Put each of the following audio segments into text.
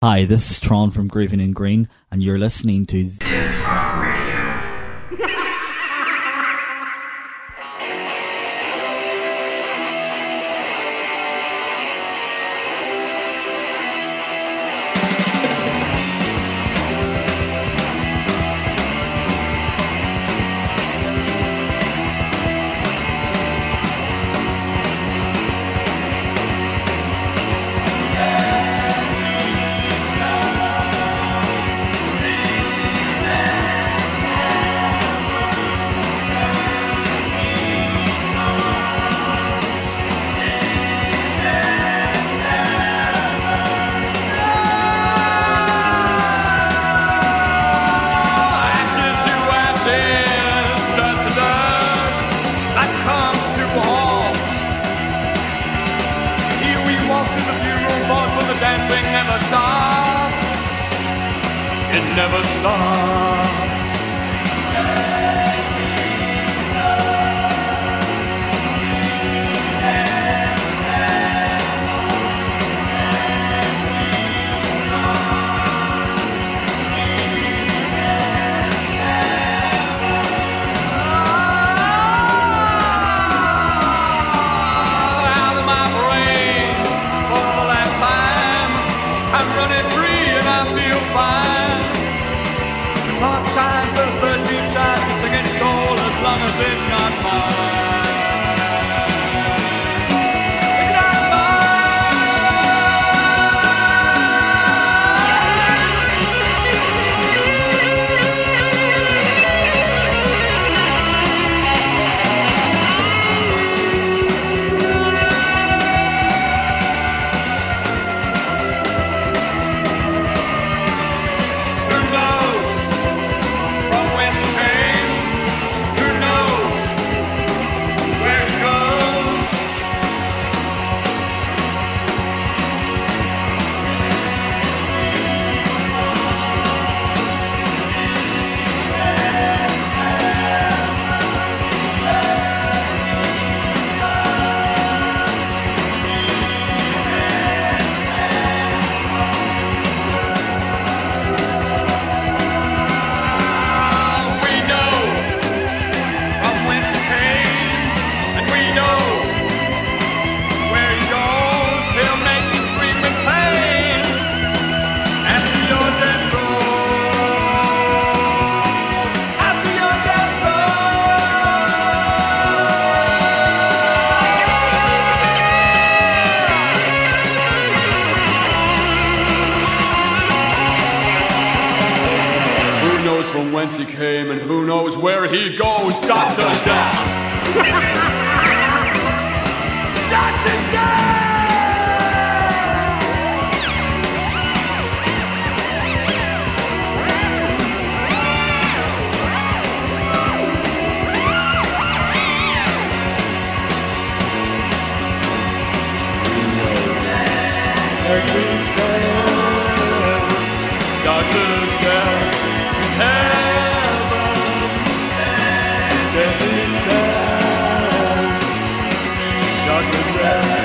Hi, this is Tron from Grieving in Green, and you're listening to. hard to death.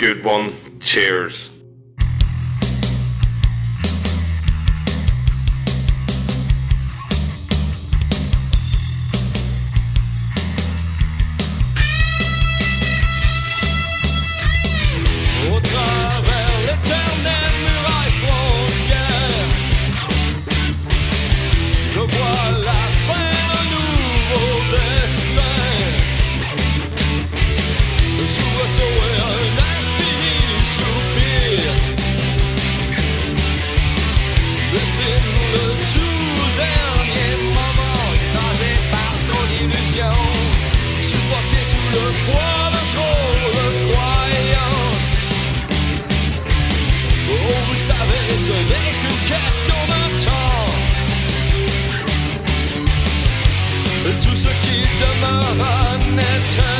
good so they could cast. Tout ce qui demeure honnête.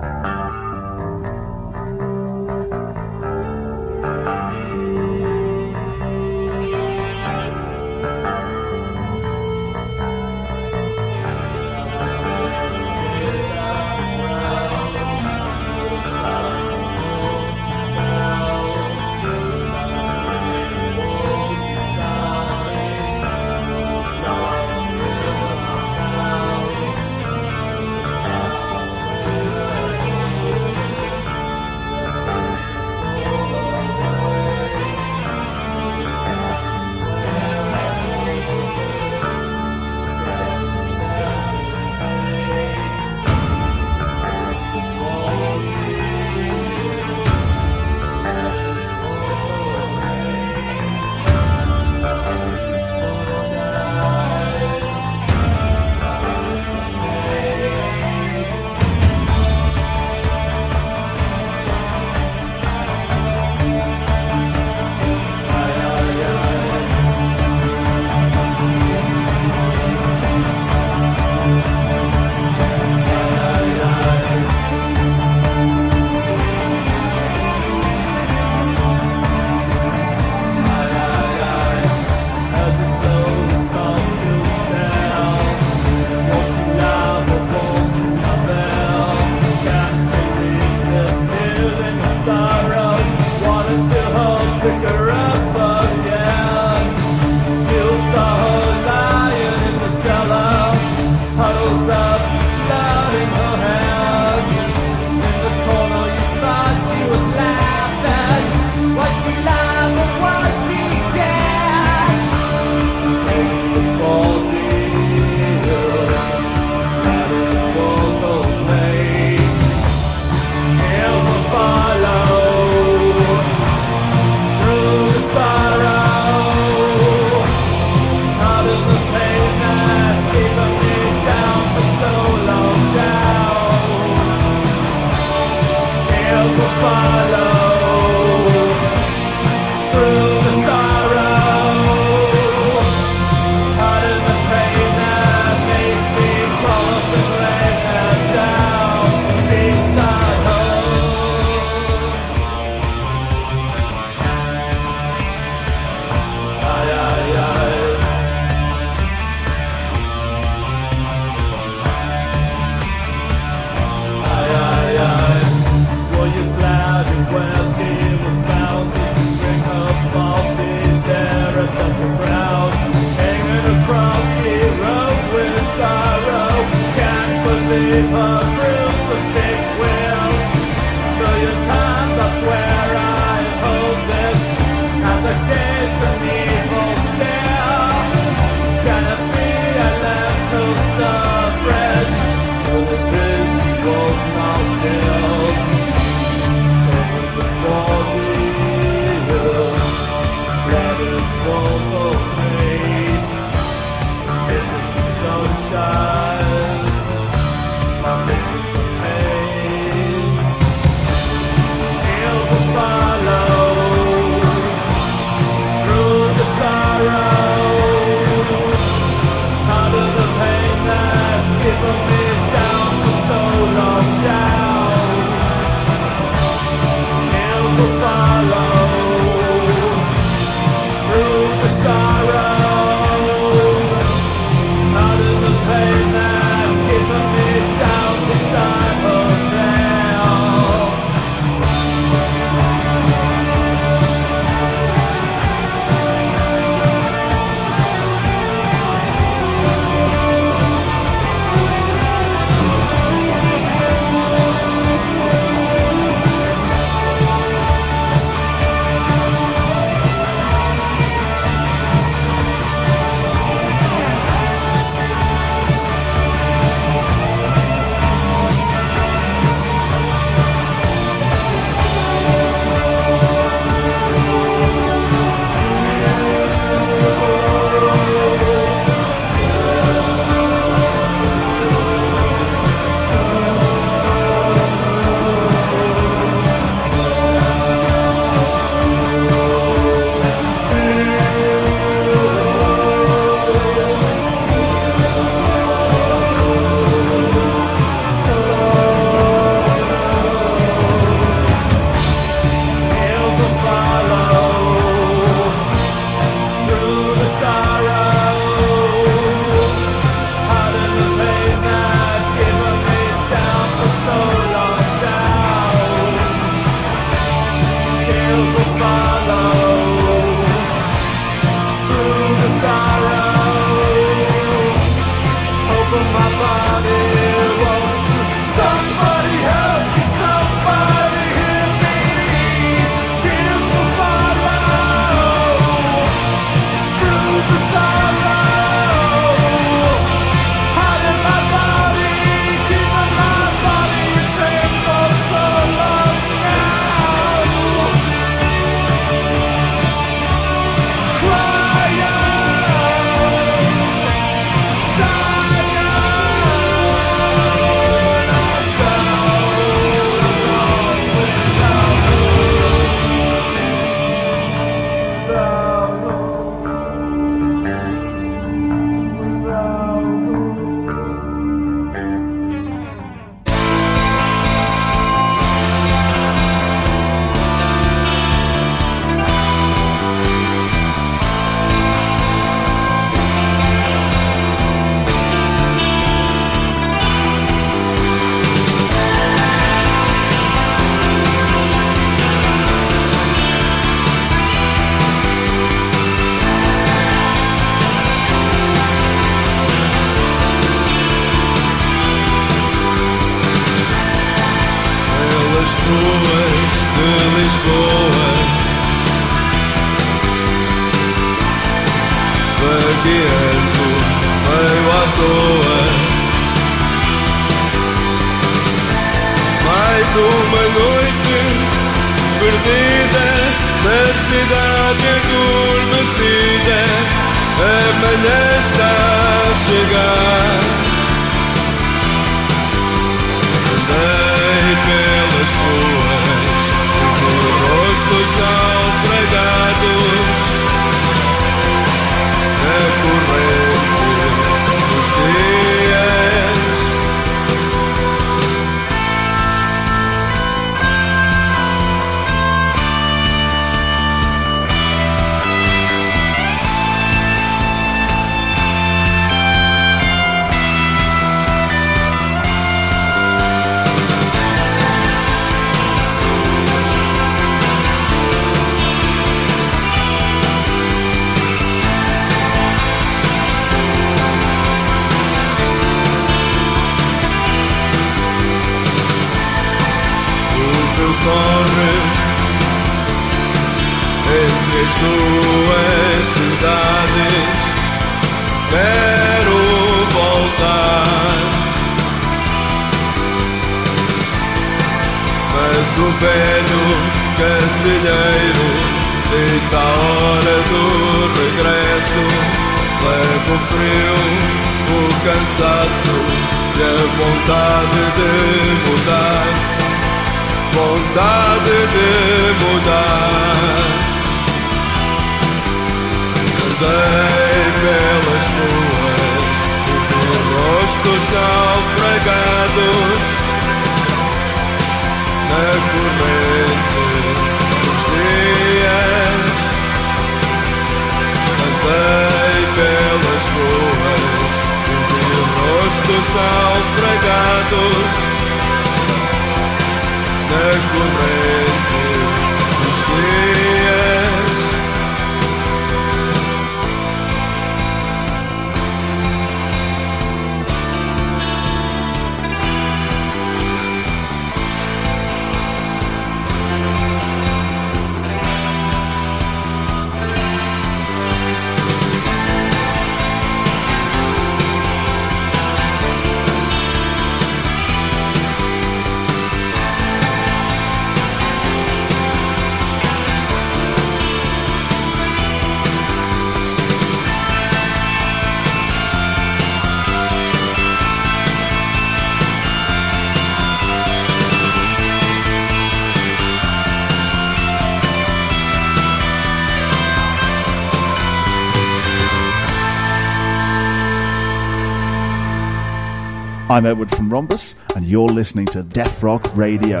I'm Edward from Rhombus, and you're listening to Death Rock Radio.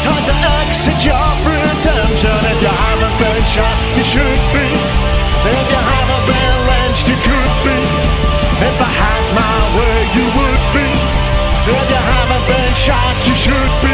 Time to exit your redemption. If you haven't been shot, you should be. If you haven't been lynched, you could be. If I had my way, you would be. If you haven't been shot, you should be.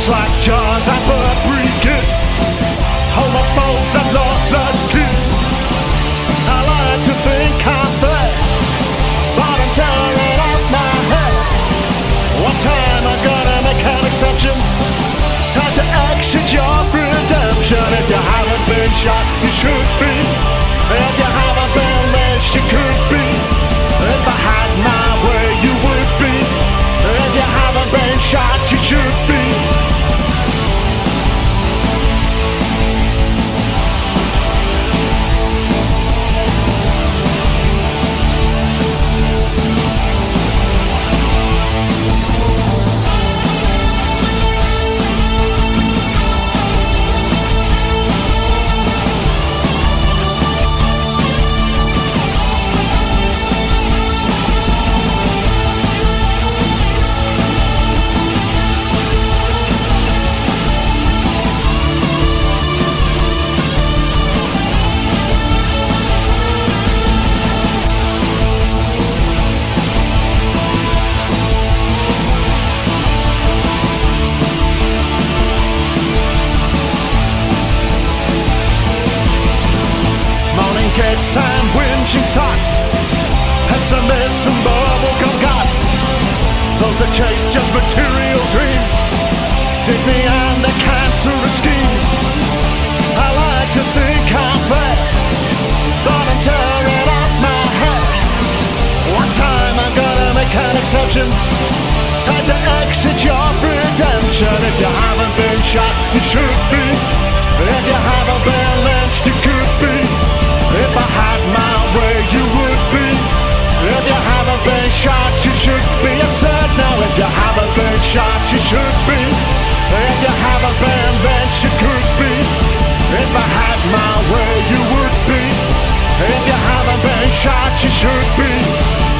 Slack jaws and goods. Homophobes and lawless kids. I like to think I'm fair, but I'm tearing up my head. One time I gotta make an exception. Time to exit your redemption. If you haven't been shot, you should be. If you haven't been lynched, you could be. If I had my way, you would be. If you haven't been shot, you should be. And bubblegum gods Those that chase just material dreams. Disney and the cancerous schemes. I like to think I'm fair. But I'm tearing up my head. One time I'm gonna make an exception. Time to exit your redemption. If you haven't been shot, you should be. If you haven't been lynched, you could be. If I shot, you should be said now, if you haven't been shot, you should be. If you haven't been lynched, you could be. If I had my way, you would be. If you haven't been shot, you should be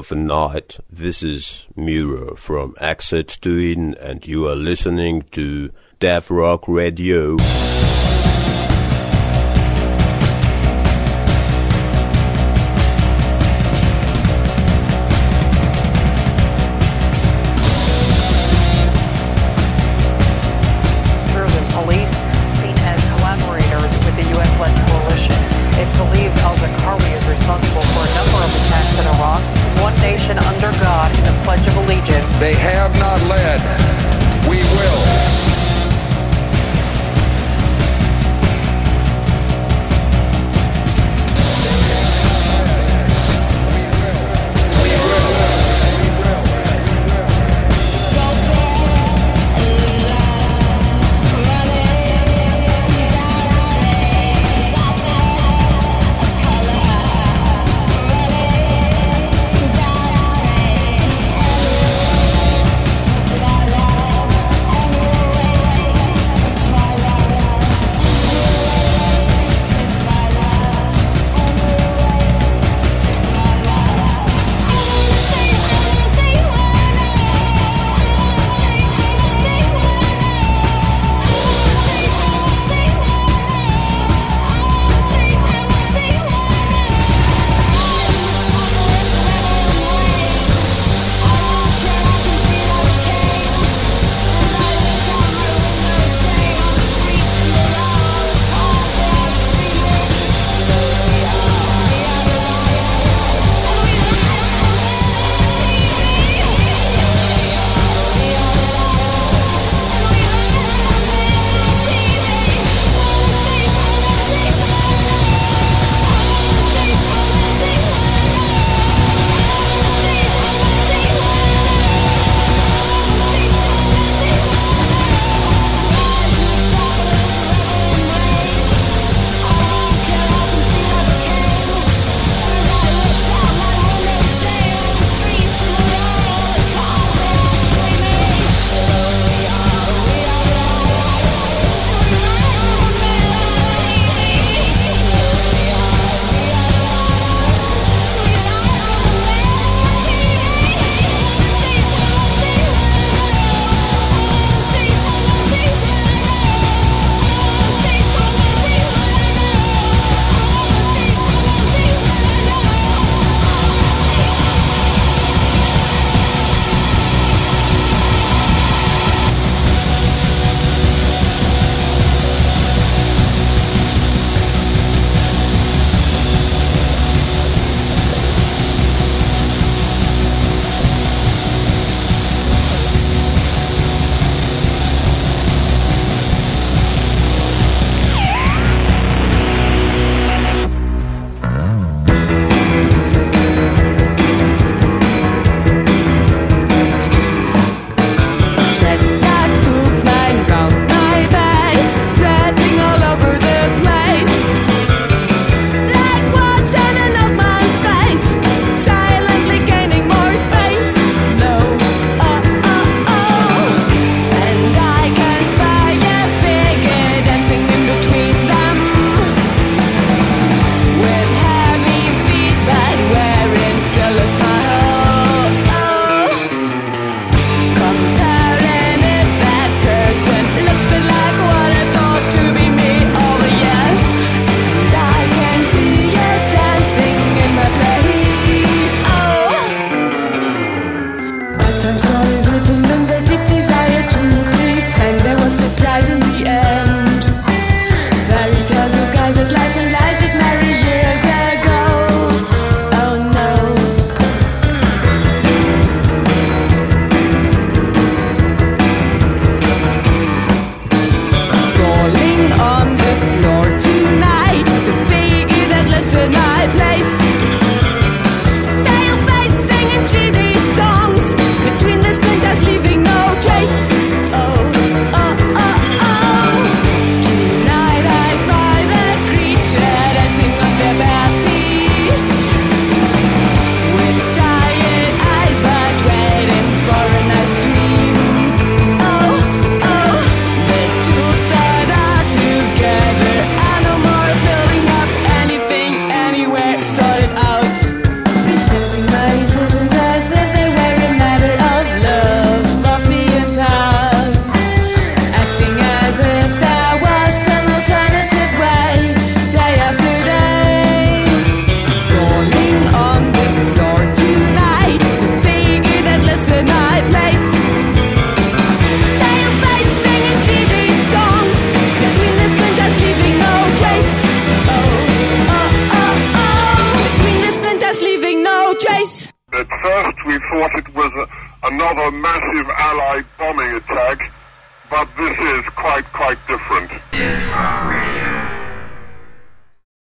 overnight. This is Mira from Exit to Eden, and you are listening to Death Rock Radio.